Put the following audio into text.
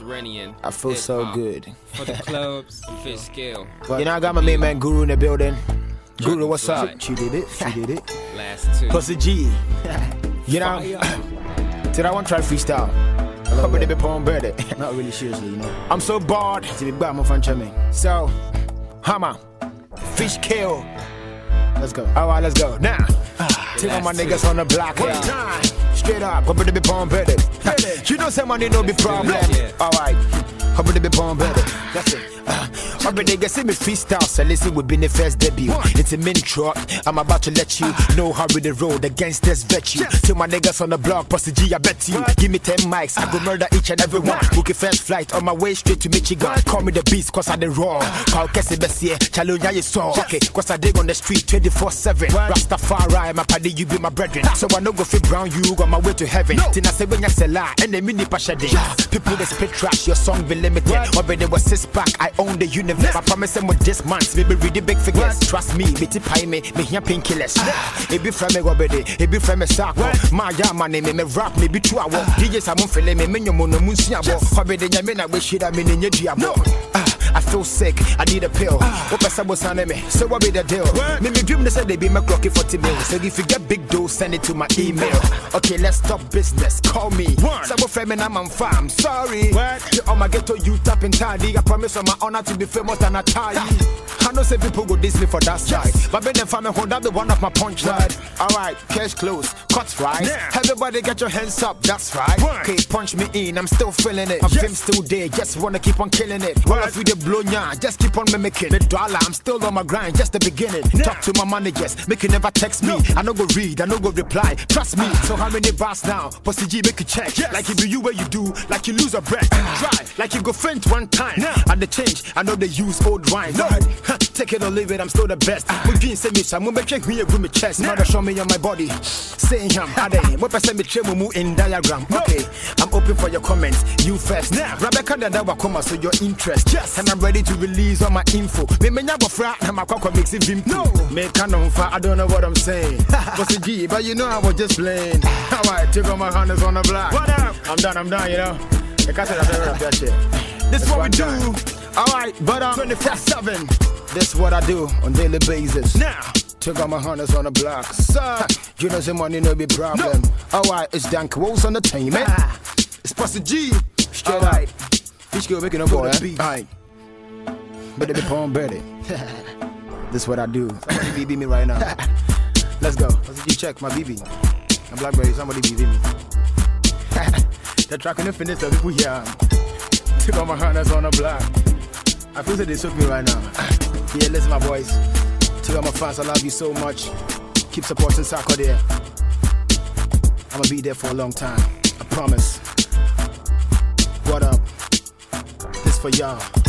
Mediterranean. I feel so hip-hop. good. For the clubs, fish scale. You know, I got my main man Guru in the building. Guru, what's up? Fly. She did it. She did it. Last two. Pussy G. You know, did I want to try freestyle? Hope they be porn better. Not really seriously, you know. I'm so bored. To be back, my friend Chemi. So, hammer, fish kill. Let's go. All right, let's go now. Ah, Take all my Last niggas on the block. One time, straight up. Hope they be porn better. You know, say money no be problem. All right, hope they be porn better. That's it. Uh, Hope niggas see me freestyle, so listen will be the first debut. It's a min truck. I'm about to let you know how we the road against this virtue. To my niggas on the block, Pussy G, I bet you. Give me 10 mics, I go murder each and every one. Book a first flight on my way straight to Michigan. Call me the beast, cause I the raw. Paul Kessie Bessie, Chalonya, you saw. Okay, cause I dig on the street 24 7. Rastafari, my paddy, you be my brethren. So I no go fit brown, you on my way to heaven. Then I say when you sell out, and the mini pasha day. People they spit trash, your song be limited. Already was six pack, I own the universe. I promise them with this month, maybe read the big figures. Trust me, bitty pie me, me here painkillers. Ah. It be from me, Robert, it be from me, Sako. Oh. My ya, my name, me rap, me be two hour. DJs, I'm on feeling me, me, no mono, musia, Robert, ya, me, I wish it, I mean, in your diabo. I feel sick, I need a pill. What person was on me? So what be the deal? Me, me dream they said they be my clocky 40 mil. So if you get big dough, send it to my email. Okay, let's stop business. Call me. Sabo and I'm on farm. Sorry. You all my ghetto youth up in tidy. I promise on my honor to be famous and a tie. I know say people go diss me for that side. But when them family hold up the one of my punch punchline. Alright, cash close, cuts right. Everybody get your hands up, that's right. Okay, punch me in, I'm still feeling it. My fame still there, just wanna keep on killing it. Well, if we the blow ya, just keep on mimicking. The dollar, I'm still on my grind, just the beginning. Talk to my managers, make you never text me. I no go read, I no go reply. Trust me. So how many bars now? Pussy G, make you check. Like it be you where you do, like you lose a breath. Try, ah. like you go faint one time. Nah. And the change, I know they use old wine. No, huh, take it or leave it, I'm still the best. Ah. Would you say me, some woman check me a me chest. Mother show me on my body. Saying ah. him, are they? What person me trim mu in diagram? Okay, I'm open for your comments. You first. Now. Rebecca that wa come so your interest. Yes, and I'm ready to release all my info. Me me nyabo fra na makwa mix it vim. No, me canon fa. I don't know what I'm saying. What's the G? But you know I was just playing. How I take all my hunters on the block. What up? I'm done. I'm done. You know. The cat said I that shit. This is what we do. Alright, but I'm 24 7. This is what I do on daily basis. Now, took all my hunters on the block. Sir, you know, some money no be problem. Alright, it's Dan Quos on the team, man. It's Pussy G. Straight right. Fish girl making the beat. Alright. But they be porn better. this is what I do. Somebody BB me right now. Let's go. G, check my BB. My Blackberry, somebody BB me. They're tracking the finish of people here. Took all my hunters on the block. I feel that they took me right now. Yeah, listen, my boys. To all my fans, I love you so much. Keep supporting Sako there. I'ma be there for a long time. I promise. What up? This for y'all.